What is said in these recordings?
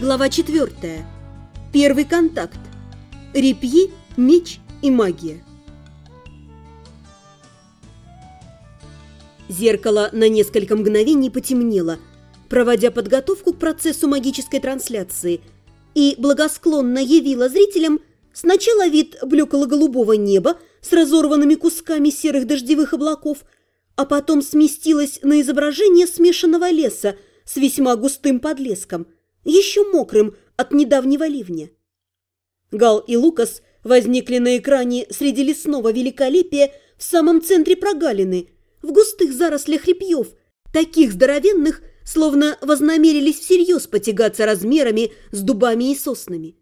Глава 4. Первый контакт. Репьи, меч и магия. Зеркало на несколько мгновений потемнело, проводя подготовку к процессу магической трансляции, и благосклонно явило зрителям сначала вид блекло-голубого неба с разорванными кусками серых дождевых облаков, а потом сместилось на изображение смешанного леса с весьма густым подлеском – еще мокрым от недавнего ливня. Гал и Лукас возникли на экране среди лесного великолепия в самом центре прогалины, в густых зарослях репьев, таких здоровенных, словно вознамерились всерьез потягаться размерами с дубами и соснами.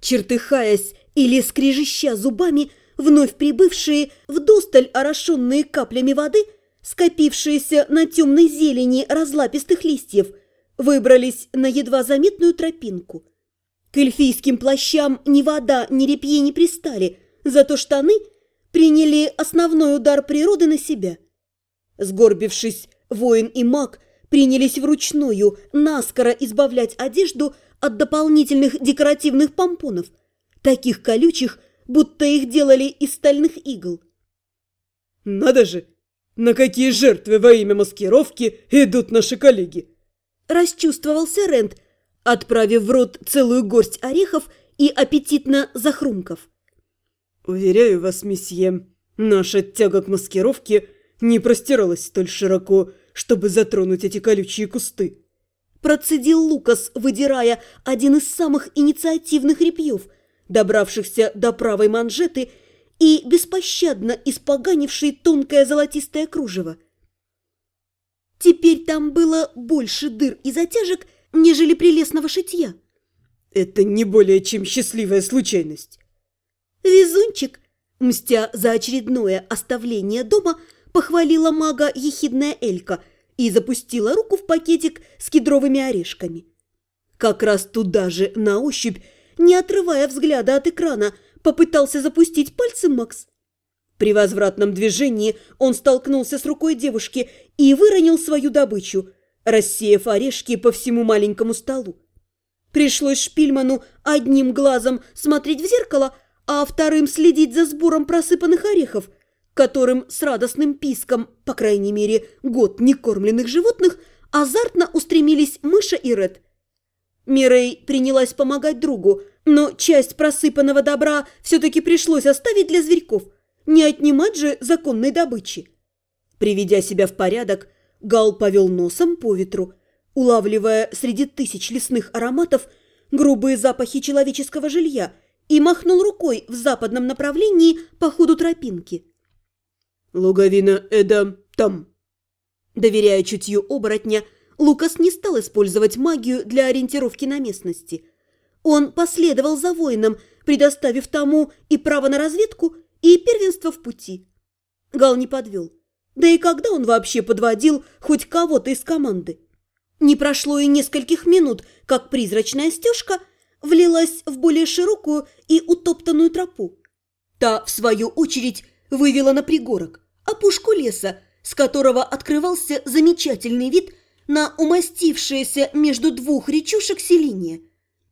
Чертыхаясь или скрежеща зубами, вновь прибывшие, вдосталь орошенные каплями воды, скопившиеся на темной зелени разлапистых листьев – выбрались на едва заметную тропинку. К эльфийским плащам ни вода, ни репьи не пристали, зато штаны приняли основной удар природы на себя. Сгорбившись, воин и маг принялись вручную наскоро избавлять одежду от дополнительных декоративных помпонов, таких колючих, будто их делали из стальных игл. «Надо же! На какие жертвы во имя маскировки идут наши коллеги!» Расчувствовался Рент, отправив в рот целую горсть орехов и аппетитно захрумков. «Уверяю вас, месье, наша тяга к маскировке не простиралась столь широко, чтобы затронуть эти колючие кусты». Процедил Лукас, выдирая один из самых инициативных репьев, добравшихся до правой манжеты и беспощадно испоганивший тонкое золотистое кружево. Теперь там было больше дыр и затяжек, нежели прелестного шитья. Это не более чем счастливая случайность. Везунчик, мстя за очередное оставление дома, похвалила мага ехидная Элька и запустила руку в пакетик с кедровыми орешками. Как раз туда же, на ощупь, не отрывая взгляда от экрана, попытался запустить пальцем Макс. При возвратном движении он столкнулся с рукой девушки и выронил свою добычу, рассеяв орешки по всему маленькому столу. Пришлось Шпильману одним глазом смотреть в зеркало, а вторым следить за сбором просыпанных орехов, которым с радостным писком, по крайней мере, год некормленных животных, азартно устремились Мыша и Ред. Мирей принялась помогать другу, но часть просыпанного добра все-таки пришлось оставить для зверьков – не отнимать же законной добычи. Приведя себя в порядок, Гал повел носом по ветру, улавливая среди тысяч лесных ароматов грубые запахи человеческого жилья и махнул рукой в западном направлении по ходу тропинки. «Луговина Эда там». Доверяя чутью оборотня, Лукас не стал использовать магию для ориентировки на местности. Он последовал за воином, предоставив тому и право на разведку, и первенство в пути. Гал не подвел. Да и когда он вообще подводил хоть кого-то из команды? Не прошло и нескольких минут, как призрачная стежка влилась в более широкую и утоптанную тропу. Та, в свою очередь, вывела на пригорок, опушку леса, с которого открывался замечательный вид на умастившееся между двух речушек селение.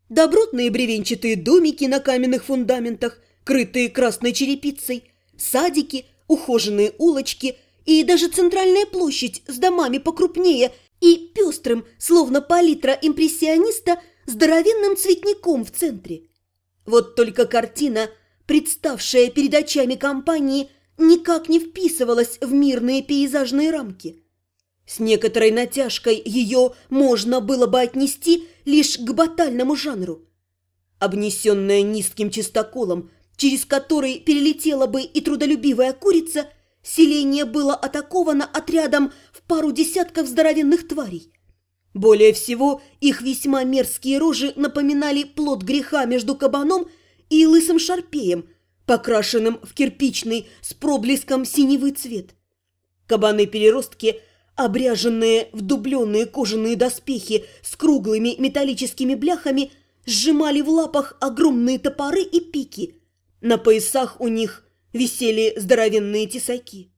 Добротные бревенчатые домики на каменных фундаментах, крытые красной черепицей, садики, ухоженные улочки и даже центральная площадь с домами покрупнее и пестрым, словно палитра импрессиониста, здоровенным цветником в центре. Вот только картина, представшая перед очами компании, никак не вписывалась в мирные пейзажные рамки. С некоторой натяжкой ее можно было бы отнести лишь к батальному жанру. Обнесенная низким чистоколом, через который перелетела бы и трудолюбивая курица, селение было атаковано отрядом в пару десятков здоровенных тварей. Более всего, их весьма мерзкие рожи напоминали плод греха между кабаном и лысым шарпеем, покрашенным в кирпичный с проблеском синевый цвет. Кабаны-переростки, обряженные в дубленные кожаные доспехи с круглыми металлическими бляхами, сжимали в лапах огромные топоры и пики – на поясах у них висели здоровенные тесаки.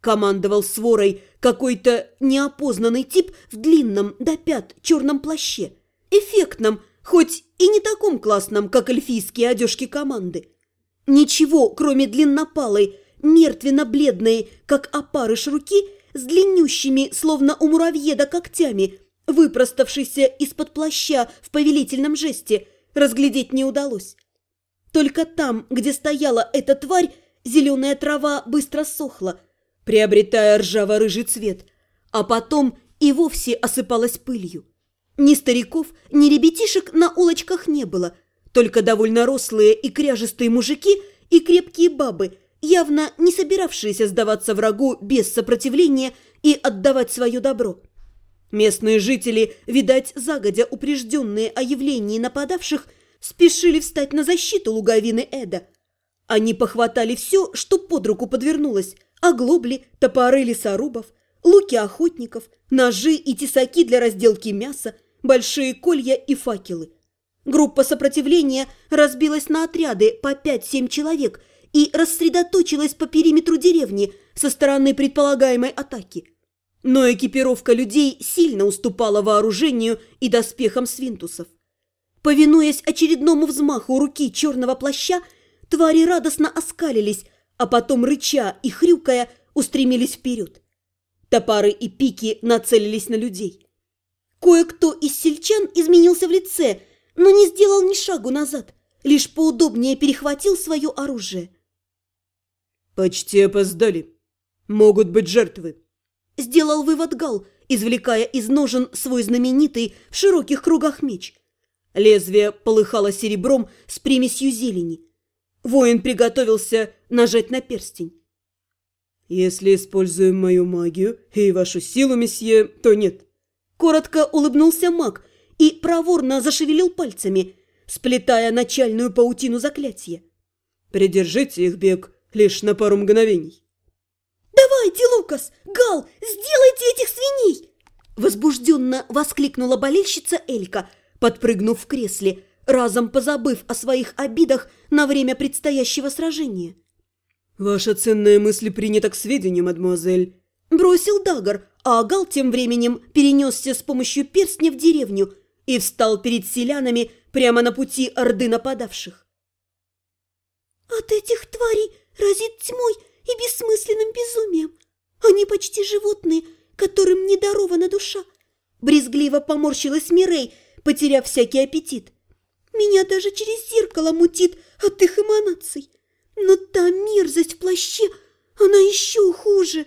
Командовал сворой какой-то неопознанный тип в длинном до пят черном плаще эффектном, хоть и не таком классном, как эльфийские одежки команды. Ничего, кроме длиннопалой, мертвенно-бледной, как опарыш руки, с длиннющими, словно у муравьеда, когтями, выпроставшейся из-под плаща в повелительном жесте, разглядеть не удалось. Только там, где стояла эта тварь, зеленая трава быстро сохла, приобретая ржаво-рыжий цвет, а потом и вовсе осыпалась пылью. Ни стариков, ни ребятишек на улочках не было, только довольно рослые и кряжестые мужики и крепкие бабы, явно не собиравшиеся сдаваться врагу без сопротивления и отдавать свое добро. Местные жители, видать, загодя упрежденные о явлении нападавших, спешили встать на защиту луговины Эда. Они похватали все, что под руку подвернулось – оглобли, топоры лесорубов, луки охотников, ножи и тесаки для разделки мяса, большие колья и факелы. Группа сопротивления разбилась на отряды по 5-7 человек и рассредоточилась по периметру деревни со стороны предполагаемой атаки. Но экипировка людей сильно уступала вооружению и доспехам свинтусов. Повинуясь очередному взмаху руки черного плаща, твари радостно оскалились, а потом, рыча и хрюкая, устремились вперед. Топоры и пики нацелились на людей. Кое-кто из сельчан изменился в лице, но не сделал ни шагу назад, лишь поудобнее перехватил свое оружие. «Почти опоздали. Могут быть жертвы», – сделал вывод Гал, извлекая из ножен свой знаменитый в широких кругах меч – Лезвие полыхало серебром с примесью зелени. Воин приготовился нажать на перстень. «Если используем мою магию и вашу силу, месье, то нет». Коротко улыбнулся маг и проворно зашевелил пальцами, сплетая начальную паутину заклятия. «Придержите их бег лишь на пару мгновений». «Давайте, Лукас! Гал, сделайте этих свиней!» Возбужденно воскликнула болельщица Элька – подпрыгнув в кресле, разом позабыв о своих обидах на время предстоящего сражения. «Ваша ценная мысль принята к сведению, мадемуазель», – бросил Дагар, а Агал тем временем перенесся с помощью перстня в деревню и встал перед селянами прямо на пути орды нападавших. «От этих тварей разит тьмой и бессмысленным безумием. Они почти животные, которым не дарована душа». Брезгливо поморщилась Мирей – потеряв всякий аппетит. Меня даже через зеркало мутит от их эманаций. Но та мерзость в плаще, она еще хуже.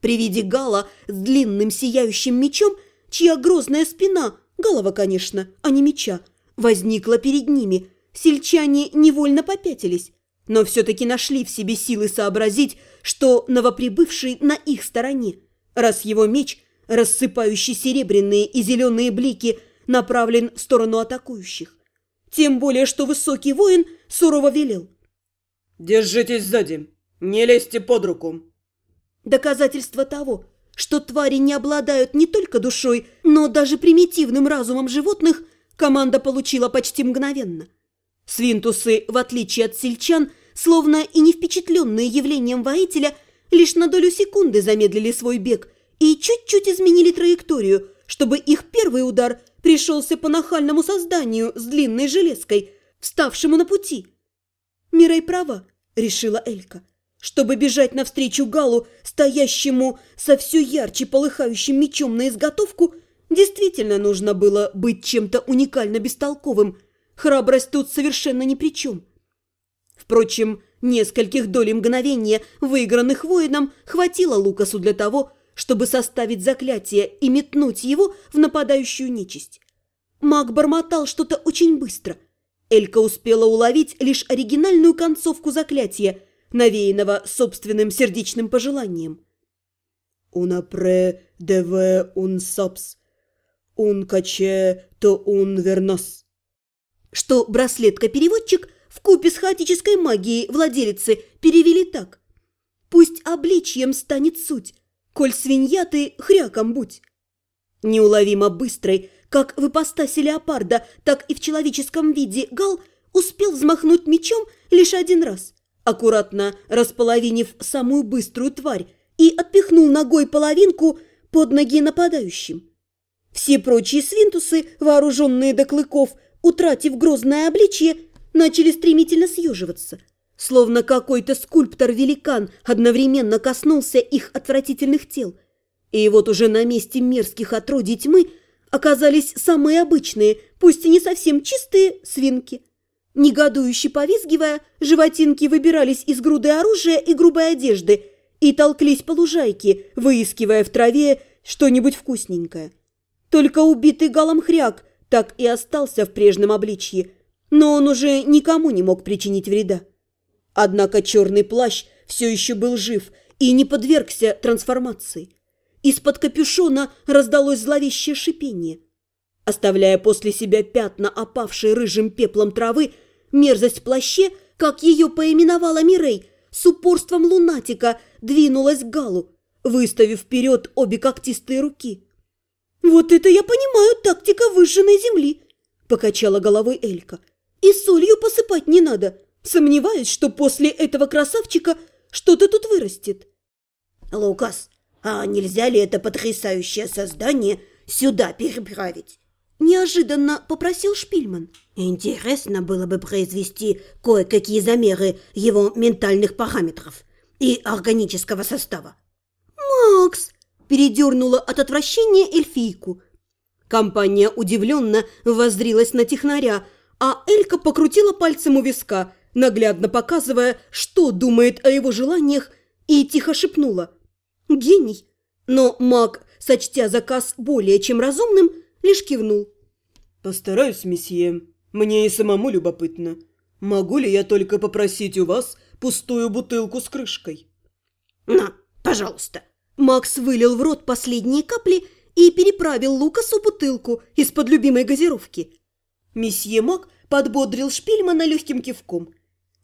При виде Гала с длинным сияющим мечом, чья грозная спина, голова, конечно, а не меча, возникла перед ними, сельчане невольно попятились, но все-таки нашли в себе силы сообразить, что новоприбывший на их стороне, раз его меч, рассыпающий серебряные и зеленые блики – направлен в сторону атакующих. Тем более, что высокий воин сурово велел. «Держитесь сзади, не лезьте под руку». Доказательство того, что твари не обладают не только душой, но даже примитивным разумом животных, команда получила почти мгновенно. Свинтусы, в отличие от сельчан, словно и не впечатленные явлением воителя, лишь на долю секунды замедлили свой бег и чуть-чуть изменили траекторию, чтобы их первый удар – пришелся по нахальному созданию с длинной железкой, вставшему на пути. «Мирей права», — решила Элька. Чтобы бежать навстречу Галу, стоящему со все ярче полыхающим мечом на изготовку, действительно нужно было быть чем-то уникально бестолковым. Храбрость тут совершенно ни при чем. Впрочем, нескольких долей мгновения, выигранных воином, хватило Лукасу для того, чтобы составить заклятие и метнуть его в нападающую нечисть. Маг бормотал что-то очень быстро. Элька успела уловить лишь оригинальную концовку заклятия, навеянного собственным сердечным пожеланием. «Унапре деве ун сапс, ун каче то ун вернос». Что браслетка-переводчик в купе с хаотической магией владелицы перевели так. «Пусть обличьем станет суть, коль свинья ты хряком будь». Неуловимо быстрой, как в ипостаси леопарда, так и в человеческом виде Гал успел взмахнуть мечом лишь один раз, аккуратно располовинив самую быструю тварь и отпихнул ногой половинку под ноги нападающим. Все прочие свинтусы, вооруженные до клыков, утратив грозное обличье, начали стремительно съеживаться. Словно какой-то скульптор-великан одновременно коснулся их отвратительных тел. И вот уже на месте мерзких отродий тьмы оказались самые обычные, пусть и не совсем чистые, свинки. Негодующе повизгивая, животинки выбирались из груды оружия и грубой одежды и толклись по лужайке, выискивая в траве что-нибудь вкусненькое. Только убитый галом хряк так и остался в прежнем обличье, но он уже никому не мог причинить вреда. Однако черный плащ все еще был жив и не подвергся трансформации. Из-под капюшона раздалось зловещее шипение. Оставляя после себя пятна, опавшие рыжим пеплом травы, мерзость в плаще, как ее поименовала Мирей, с упорством лунатика двинулась к Галу, выставив вперед обе когтистые руки. «Вот это я понимаю, тактика выжженной земли!» – покачала головой Элька. «И солью посыпать не надо. Сомневаюсь, что после этого красавчика что-то тут вырастет». «Лукас, а нельзя ли это потрясающее создание сюда переправить?» Неожиданно попросил Шпильман. «Интересно было бы произвести кое-какие замеры его ментальных параметров и органического состава». «Макс!» – передернула от отвращения эльфийку. Компания удивленно воззрилась на технаря, а Элька покрутила пальцем у виска, наглядно показывая, что думает о его желаниях, и тихо шепнула – Гений. Но маг, сочтя заказ более чем разумным, лишь кивнул. «Постараюсь, месье. Мне и самому любопытно. Могу ли я только попросить у вас пустую бутылку с крышкой?» «На, пожалуйста». Макс вылил в рот последние капли и переправил Лукасу бутылку из-под любимой газировки. Месье Мак подбодрил Шпильмана легким кивком.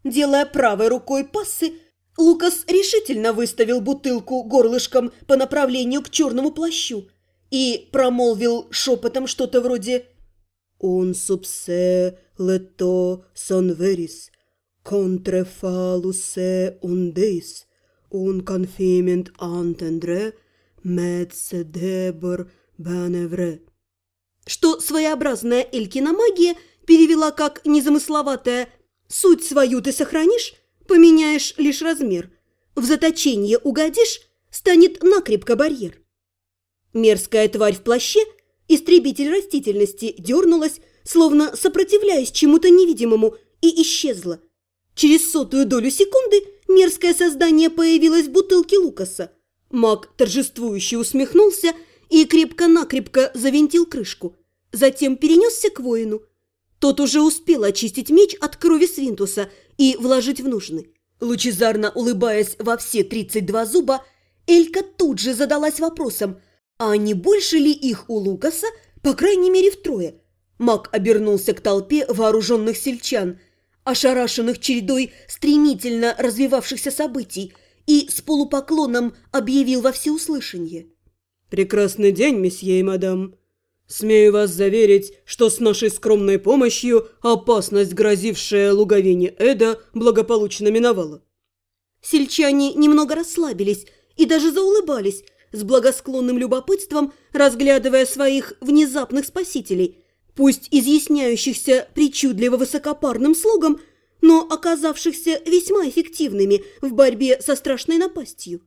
Делая правой рукой пассы, Лукас решительно выставил бутылку горлышком по направлению к черному плащу и промолвил шепотом что-то вроде «Он субсе лето сон верис, контре фалусе ундейс, он конфимент антендре, медсе дебор беневре». Что своеобразная Элькина магия перевела как незамысловатая «суть свою ты сохранишь», Поменяешь лишь размер. В заточение угодишь, станет накрепко барьер. Мерзкая тварь в плаще, истребитель растительности, дернулась, словно сопротивляясь чему-то невидимому, и исчезла. Через сотую долю секунды мерзкое создание появилось в бутылке Лукаса. Маг торжествующе усмехнулся и крепко-накрепко завинтил крышку. Затем перенесся к воину. Тот уже успел очистить меч от крови Свинтуса и вложить в нужны. Лучезарно улыбаясь во все 32 зуба, Элька тут же задалась вопросом, а не больше ли их у Лукаса, по крайней мере втрое? Маг обернулся к толпе вооруженных сельчан, ошарашенных чередой стремительно развивавшихся событий, и с полупоклоном объявил во всеуслышание. «Прекрасный день, месье и мадам. Смею вас заверить, что с нашей скромной помощью опасность, грозившая луговине Эда, благополучно миновала. Сельчане немного расслабились и даже заулыбались, с благосклонным любопытством разглядывая своих внезапных спасителей, пусть изъясняющихся причудливо высокопарным слогом, но оказавшихся весьма эффективными в борьбе со страшной напастью.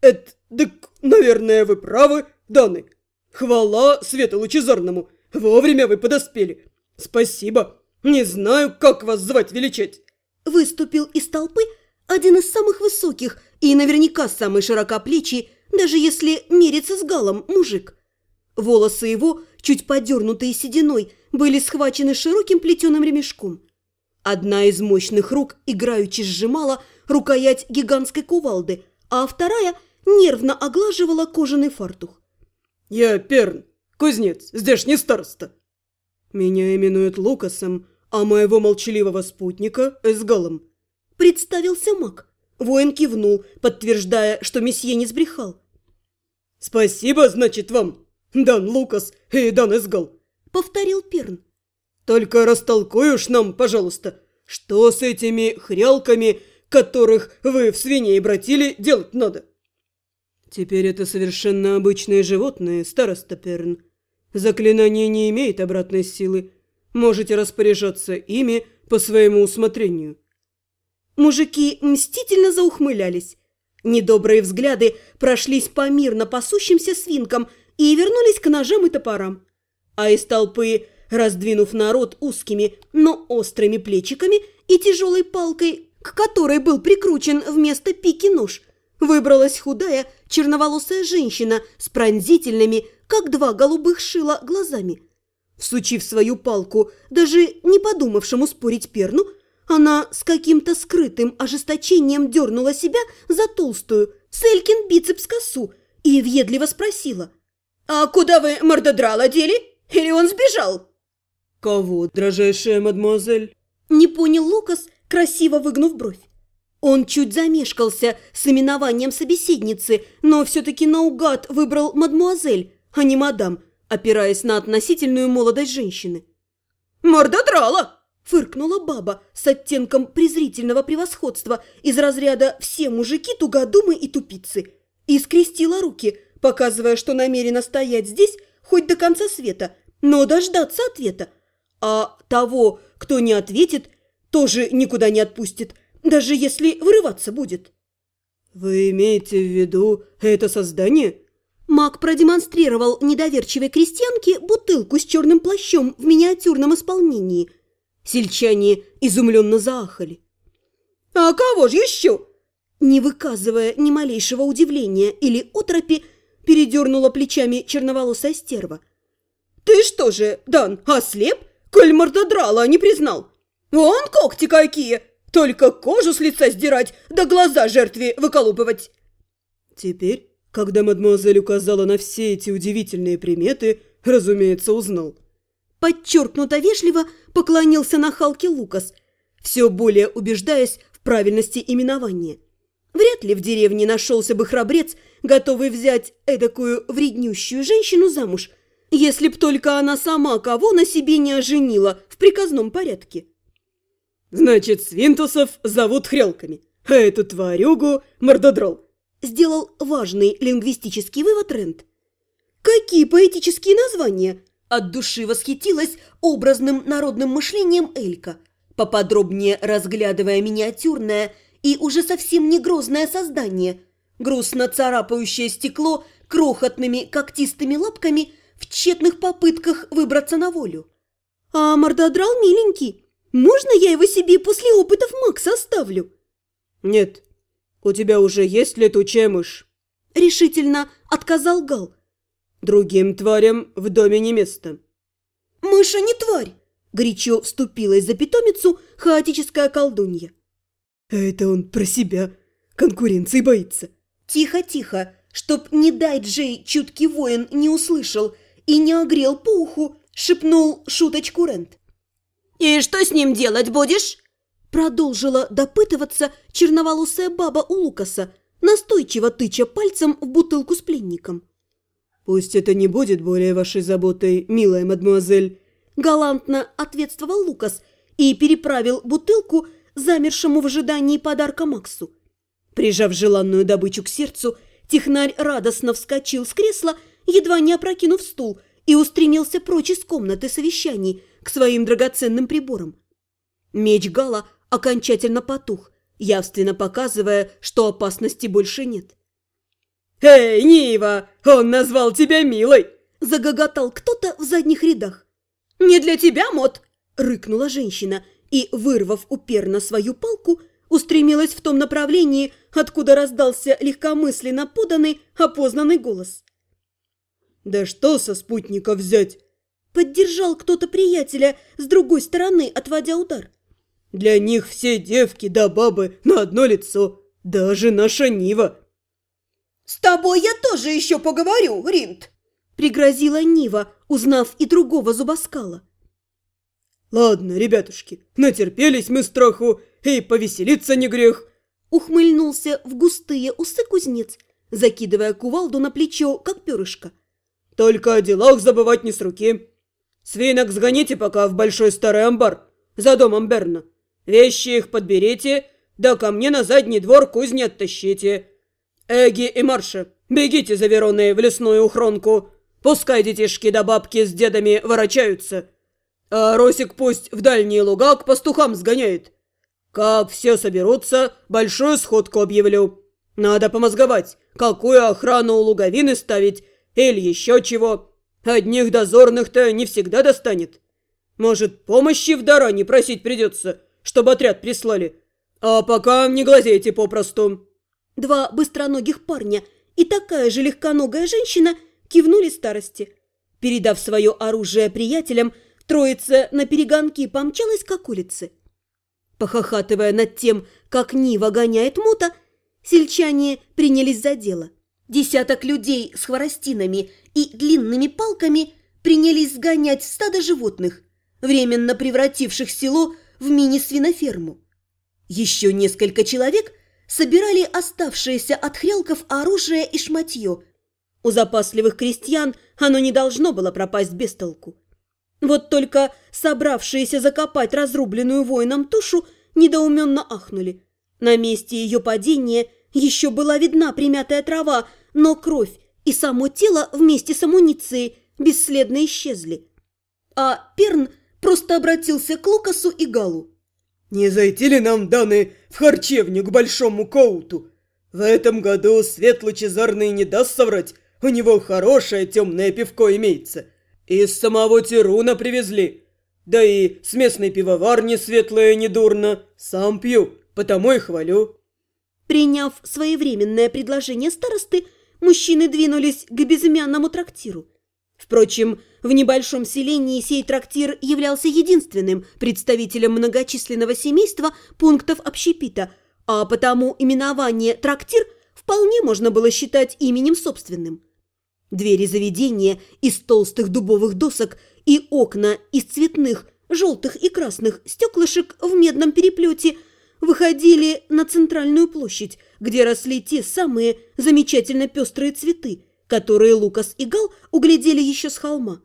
«Это, так, наверное, вы правы, Даны», Хвала свету лучезарному! Вовремя вы подоспели! Спасибо! Не знаю, как вас звать величать!» Выступил из толпы один из самых высоких и наверняка самый широкоплечий, даже если мериться с галом, мужик. Волосы его, чуть подернутые сединой, были схвачены широким плетеным ремешком. Одна из мощных рук играючи сжимала рукоять гигантской кувалды, а вторая нервно оглаживала кожаный фартух. «Я Перн, кузнец, здешний староста. Меня именуют Лукасом, а моего молчаливого спутника – Эсгалом». Представился маг. Воин кивнул, подтверждая, что месье не сбрехал. «Спасибо, значит, вам, Дан Лукас и Дан Эсгал», – повторил Перн. «Только растолкуешь нам, пожалуйста, что с этими хрялками, которых вы в свиней обратили, делать надо?» «Теперь это совершенно обычные животные, староста Перн. Заклинание не имеет обратной силы. Можете распоряжаться ими по своему усмотрению». Мужики мстительно заухмылялись. Недобрые взгляды прошлись по мирно пасущимся свинкам и вернулись к ножам и топорам. А из толпы, раздвинув народ узкими, но острыми плечиками и тяжелой палкой, к которой был прикручен вместо пики нож, выбралась худая черноволосая женщина с пронзительными, как два голубых шила, глазами. Всучив свою палку, даже не подумавшему спорить перну, она с каким-то скрытым ожесточением дернула себя за толстую, Селькин бицепс косу и въедливо спросила. «А куда вы мордодрала дели? Или он сбежал?» «Кого, дрожайшая мадемуазель?» Не понял Лукас, красиво выгнув бровь. Он чуть замешкался с именованием собеседницы, но все-таки наугад выбрал мадмуазель, а не мадам, опираясь на относительную молодость женщины. «Мордодрала!» – фыркнула баба с оттенком презрительного превосходства из разряда «все мужики тугодумы и тупицы» и скрестила руки, показывая, что намерена стоять здесь хоть до конца света, но дождаться ответа. А того, кто не ответит, тоже никуда не отпустит, даже если вырываться будет. «Вы имеете в виду это создание?» Маг продемонстрировал недоверчивой крестьянке бутылку с черным плащом в миниатюрном исполнении. Сельчане изумленно заахали. «А кого же еще?» Не выказывая ни малейшего удивления или отропи, передернула плечами черноволосая стерва. «Ты что же, Дан, ослеп? Коль мордодрала не признал? Вон когти какие! Только кожу с лица сдирать, да глаза жертве выколупывать!» Теперь когда мадемуазель указала на все эти удивительные приметы, разумеется, узнал. Подчеркнуто вежливо поклонился на Халке Лукас, все более убеждаясь в правильности именования. Вряд ли в деревне нашелся бы храбрец, готовый взять эдакую вреднющую женщину замуж, если б только она сама кого на себе не оженила в приказном порядке. «Значит, свинтусов зовут хрелками, а эту тварюгу – мордодрол», сделал важный лингвистический вывод Рент. «Какие поэтические названия!» От души восхитилась образным народным мышлением Элька, поподробнее разглядывая миниатюрное и уже совсем не грозное создание, грустно царапающее стекло крохотными когтистыми лапками в тщетных попытках выбраться на волю. «А мордодрал миленький. Можно я его себе после опытов Макса оставлю?» «Нет», «У тебя уже есть летучая мышь?» Решительно отказал Гал. «Другим тварям в доме не место». «Мыша не тварь!» Горячо вступилась за питомицу хаотическая колдунья. «Это он про себя. Конкуренции боится». «Тихо-тихо, чтоб, не дай Джей, чуткий воин не услышал и не огрел по уху», шепнул шуточку Рент. «И что с ним делать будешь?» Продолжила допытываться черноволосая баба у Лукаса, настойчиво тыча пальцем в бутылку с пленником. «Пусть это не будет более вашей заботой, милая мадемуазель», галантно ответствовал Лукас и переправил бутылку замершему в ожидании подарка Максу. Прижав желанную добычу к сердцу, технарь радостно вскочил с кресла, едва не опрокинув стул, и устремился прочь из комнаты совещаний к своим драгоценным приборам. Меч Гала окончательно потух, явственно показывая, что опасности больше нет. «Эй, Нива, он назвал тебя милой!» Загоготал кто-то в задних рядах. «Не для тебя, Мот!» – рыкнула женщина и, вырвав уперно свою палку, устремилась в том направлении, откуда раздался легкомысленно поданный, опознанный голос. «Да что со спутника взять?» Поддержал кто-то приятеля с другой стороны, отводя удар. Для них все девки да бабы на одно лицо, даже наша Нива. «С тобой я тоже еще поговорю, Ринд!» Пригрозила Нива, узнав и другого зубоскала. «Ладно, ребятушки, натерпелись мы страху, и повеселиться не грех!» Ухмыльнулся в густые усы кузнец, закидывая кувалду на плечо, как перышко. «Только о делах забывать не с руки. Свинок сгоните пока в большой старый амбар за домом Берна. Вещи их подберите, да ко мне на задний двор кузни оттащите. Эги и Марша, бегите за Вероной в лесную ухронку. Пускай детишки да бабки с дедами ворочаются. А Росик пусть в дальние луга к пастухам сгоняет. Как все соберутся, большую сходку объявлю. Надо помозговать, какую охрану у луговины ставить или еще чего. Одних дозорных-то не всегда достанет. Может, помощи в дара не просить придется, чтобы отряд прислали. А пока не глазейте попросту». Два быстроногих парня и такая же легконогая женщина кивнули старости. Передав свое оружие приятелям, троица на перегонки помчалась к улице. Похохатывая над тем, как Нива гоняет мота, сельчане принялись за дело. Десяток людей с хворостинами и длинными палками принялись сгонять стадо животных, временно превративших село в мини-свиноферму. Еще несколько человек собирали оставшееся от хрялков оружие и шматье. У запасливых крестьян оно не должно было пропасть без толку. Вот только собравшиеся закопать разрубленную воином тушу недоуменно ахнули. На месте ее падения еще была видна примятая трава, но кровь и само тело вместе с амуницией бесследно исчезли. А Перн просто обратился к Лукасу и Галу. «Не зайти ли нам, Даны, в харчевню к Большому Коуту? В этом году Свет Лучезарный не даст соврать, у него хорошее темное пивко имеется. Из самого Тируна привезли. Да и с местной пивоварни светлое недурно. Сам пью, потому и хвалю». Приняв своевременное предложение старосты, мужчины двинулись к безымянному трактиру. Впрочем, в небольшом селении сей трактир являлся единственным представителем многочисленного семейства пунктов общепита, а потому именование «трактир» вполне можно было считать именем собственным. Двери заведения из толстых дубовых досок и окна из цветных, желтых и красных стеклышек в медном переплете выходили на центральную площадь, где росли те самые замечательно пестрые цветы – которые Лукас и Гал углядели еще с холма.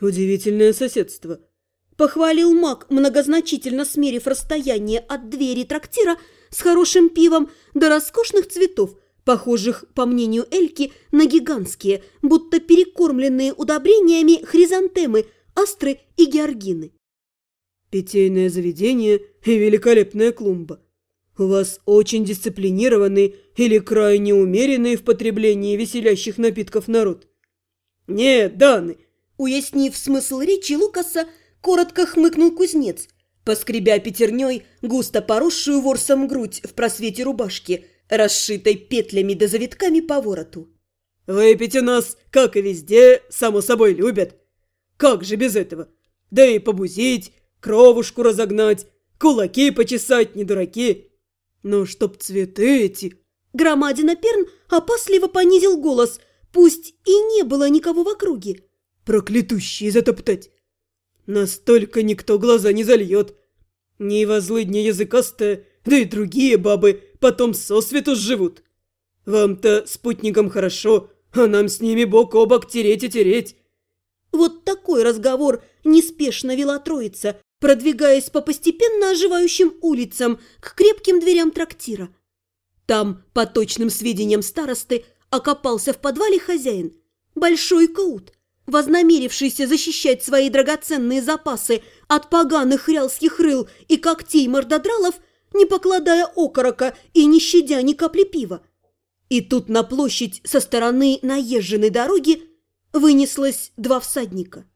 «Удивительное соседство», – похвалил маг, многозначительно смерив расстояние от двери трактира с хорошим пивом до роскошных цветов, похожих, по мнению Эльки, на гигантские, будто перекормленные удобрениями хризантемы, астры и георгины. «Питейное заведение и великолепная клумба. У вас очень дисциплинированный или крайне умеренный в потреблении веселящих напитков народ. Нет, Даны. Уяснив смысл речи Лукаса, коротко хмыкнул кузнец, поскребя пятерней густо поросшую ворсом грудь в просвете рубашки, расшитой петлями да завитками по вороту. «Выпить у нас, как и везде, само собой любят. Как же без этого? Да и побузить, кровушку разогнать, кулаки почесать, не дураки. Но чтоб цветы эти...» Громадина Перн опасливо понизил голос, пусть и не было никого в округе. «Проклятущие затоптать! Настолько никто глаза не зальет. Ни возлыдня языкастая, да и другие бабы потом сосвету живут. Вам-то спутникам хорошо, а нам с ними бок о бок тереть и тереть». Вот такой разговор неспешно вела троица, продвигаясь по постепенно оживающим улицам к крепким дверям трактира. Там, по точным сведениям старосты, окопался в подвале хозяин, большой каут, вознамерившийся защищать свои драгоценные запасы от поганых хрялских рыл и когтей мордодралов, не покладая окорока и не щадя ни капли пива. И тут на площадь со стороны наезженной дороги вынеслось два всадника –